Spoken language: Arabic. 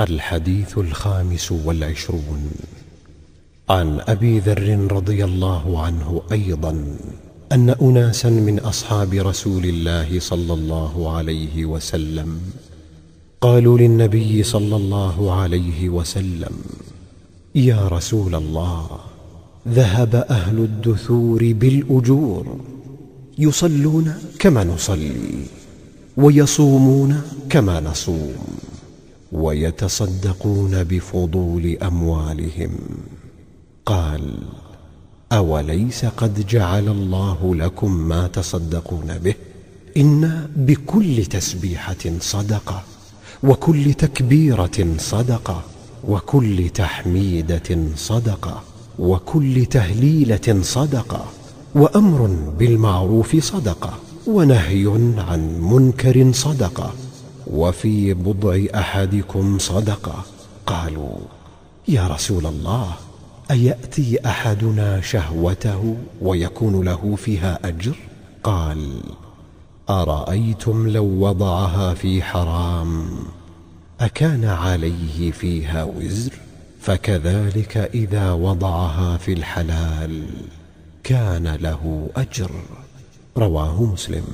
الحديث الخامس والعشرون. عن أبي ذر رضي الله عنه أيضا أن أناسا من أصحاب رسول الله صلى الله عليه وسلم قالوا للنبي صلى الله عليه وسلم يا رسول الله ذهب أهل الدثور بالأجور يصلون كما نصلي ويصومون كما نصوم. ويتصدقون بفضول أموالهم. قال أوليس قد جعل الله لكم ما تصدقون به؟ إن بكل تسبيحة صدقة وكل تكبيرة صدقة وكل تحميدة صدقة وكل تهليلة صدقة وأمر بالمعروف صدقة ونهي عن منكر صدقة. وفي بضع أحدكم صدقة. قالوا يا رسول الله أيأتي أحدنا شهوته ويكون له فيها أجر؟ قال أرأيتم لو وضعها في حرام؟ أكان عليه فيها وزر؟ فكذلك إذا وضعها في الحلال كان له أجر. رواه مسلم.